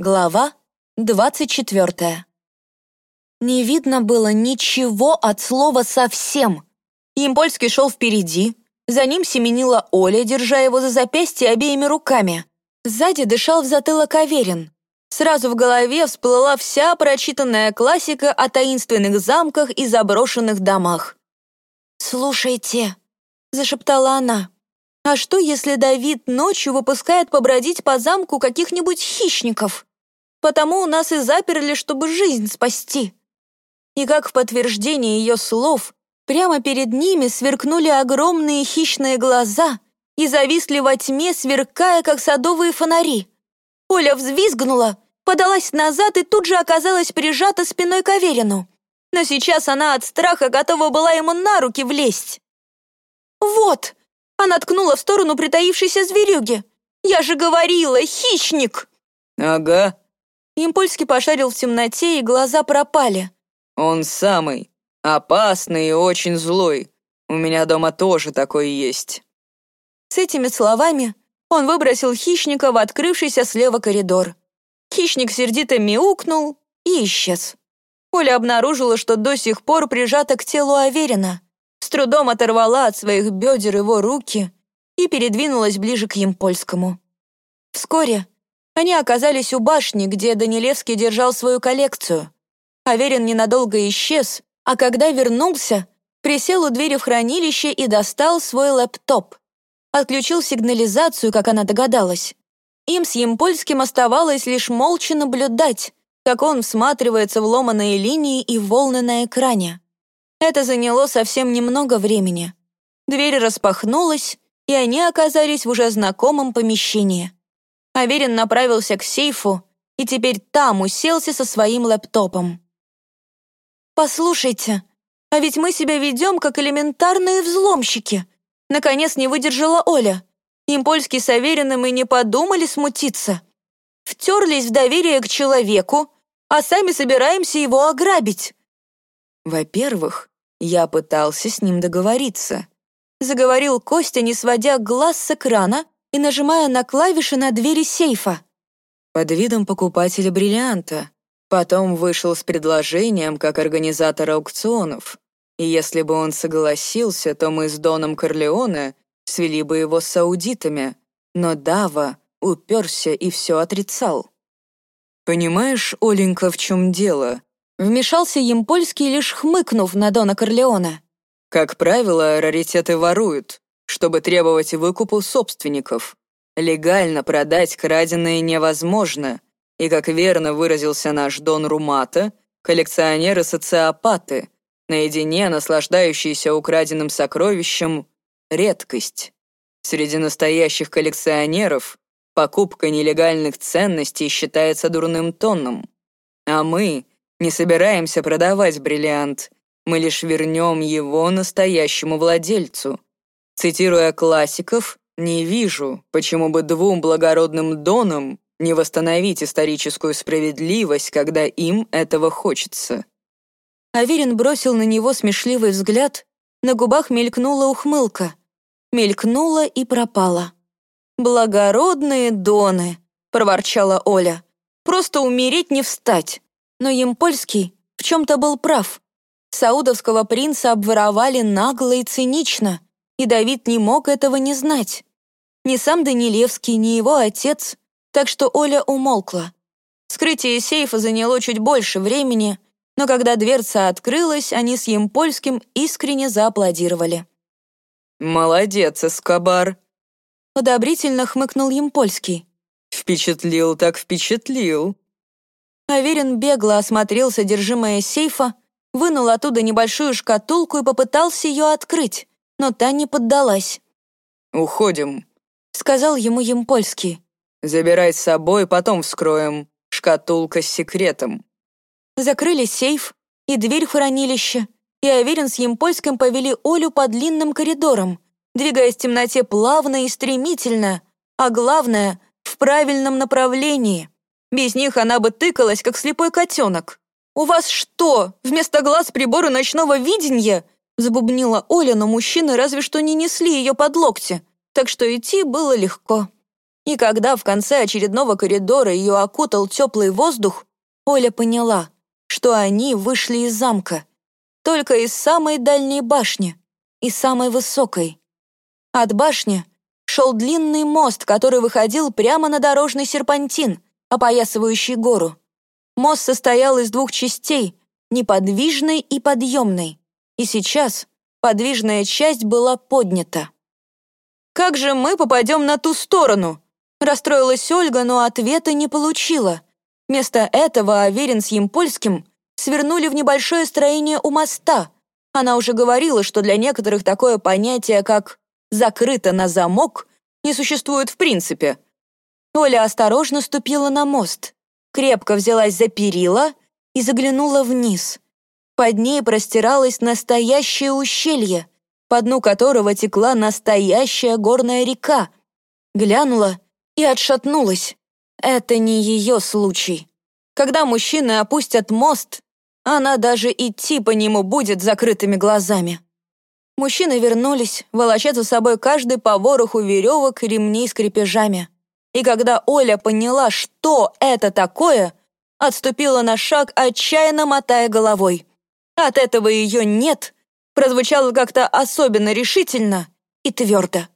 Глава 24. Не видно было ничего от слова совсем. Импольский шел впереди, за ним семенила Оля, держа его за запястье обеими руками. Сзади дышал в затылок Аверин. Сразу в голове всплыла вся прочитанная классика о таинственных замках и заброшенных домах. «Слушайте», — зашептала она, «а что, если Давид ночью выпускает побродить по замку каких-нибудь хищников?» Потому у нас и заперли, чтобы жизнь спасти. И как в подтверждение ее слов, прямо перед ними сверкнули огромные хищные глаза и зависли во тьме, сверкая, как садовые фонари. Оля взвизгнула, подалась назад и тут же оказалась прижата спиной к Аверину. Но сейчас она от страха готова была ему на руки влезть. «Вот!» — она ткнула в сторону притаившейся зверюги. «Я же говорила, хищник!» «Ага», Импульский пошарил в темноте, и глаза пропали. «Он самый. Опасный и очень злой. У меня дома тоже такой есть». С этими словами он выбросил хищника в открывшийся слева коридор. Хищник сердито мяукнул и исчез. Оля обнаружила, что до сих пор прижата к телу Аверина, с трудом оторвала от своих бедер его руки и передвинулась ближе к Емпольскому. Вскоре они оказались у башни, где Данилевский держал свою коллекцию. Аверин ненадолго исчез, а когда вернулся, присел у двери в хранилище и достал свой лэптоп. Отключил сигнализацию, как она догадалась. Им с Емпольским оставалось лишь молча наблюдать, как он всматривается в ломаные линии и волны на экране. Это заняло совсем немного времени. Дверь распахнулась, и они оказались в уже знакомом помещении. Аверин направился к сейфу и теперь там уселся со своим лэптопом. «Послушайте, а ведь мы себя ведем как элементарные взломщики», наконец не выдержала Оля. Импольский с Авериным и не подумали смутиться. Втерлись в доверие к человеку, а сами собираемся его ограбить. «Во-первых, я пытался с ним договориться», заговорил Костя, не сводя глаз с экрана и нажимая на клавиши на двери сейфа. Под видом покупателя бриллианта. Потом вышел с предложением как организатор аукционов. И если бы он согласился, то мы с Доном Корлеоне свели бы его с аудитами. Но Дава уперся и все отрицал. «Понимаешь, Оленька, в чем дело?» Вмешался Емпольский, лишь хмыкнув на Дона Корлеона. «Как правило, раритеты воруют чтобы требовать выкупу собственников. Легально продать краденое невозможно, и, как верно выразился наш Дон Румата, коллекционеры-социопаты, наедине наслаждающиеся украденным сокровищем — редкость. Среди настоящих коллекционеров покупка нелегальных ценностей считается дурным тоном. А мы не собираемся продавать бриллиант, мы лишь вернем его настоящему владельцу — Цитируя классиков, не вижу, почему бы двум благородным донам не восстановить историческую справедливость, когда им этого хочется. Аверин бросил на него смешливый взгляд, на губах мелькнула ухмылка. Мелькнула и пропала. «Благородные доны!» — проворчала Оля. «Просто умереть не встать!» Но Емпольский в чем-то был прав. Саудовского принца обворовали нагло и цинично — и Давид не мог этого не знать. Ни сам Данилевский, ни его отец, так что Оля умолкла. Скрытие сейфа заняло чуть больше времени, но когда дверца открылась, они с Емпольским искренне зааплодировали. «Молодец, Эскобар!» Одобрительно хмыкнул Емпольский. «Впечатлил так впечатлил!» Аверин бегло осмотрел содержимое сейфа, вынул оттуда небольшую шкатулку и попытался ее открыть но та не поддалась. «Уходим», — сказал ему Емпольский. «Забирай с собой, потом вскроем. Шкатулка с секретом». Закрыли сейф и дверь в хранилище, и Аверин с Емпольским повели Олю по длинным коридорам, двигаясь в темноте плавно и стремительно, а главное — в правильном направлении. Без них она бы тыкалась, как слепой котенок. «У вас что, вместо глаз приборы ночного видения?» Забубнила Оля, но мужчины разве что не несли ее под локти, так что идти было легко. И когда в конце очередного коридора ее окутал теплый воздух, Оля поняла, что они вышли из замка. Только из самой дальней башни и самой высокой. От башни шел длинный мост, который выходил прямо на дорожный серпантин, опоясывающий гору. Мост состоял из двух частей, неподвижной и подъемной. И сейчас подвижная часть была поднята. «Как же мы попадем на ту сторону?» Расстроилась Ольга, но ответа не получила. Вместо этого Аверин с Емпольским свернули в небольшое строение у моста. Она уже говорила, что для некоторых такое понятие, как «закрыто на замок», не существует в принципе. Оля осторожно ступила на мост, крепко взялась за перила и заглянула вниз. Под ней простиралось настоящее ущелье, по дну которого текла настоящая горная река. Глянула и отшатнулась. Это не ее случай. Когда мужчины опустят мост, она даже идти по нему будет закрытыми глазами. Мужчины вернулись, волоча за собой каждый по вороху веревок ремней с крепежами. И когда Оля поняла, что это такое, отступила на шаг, отчаянно мотая головой. От этого ее «нет» прозвучало как-то особенно решительно и твердо.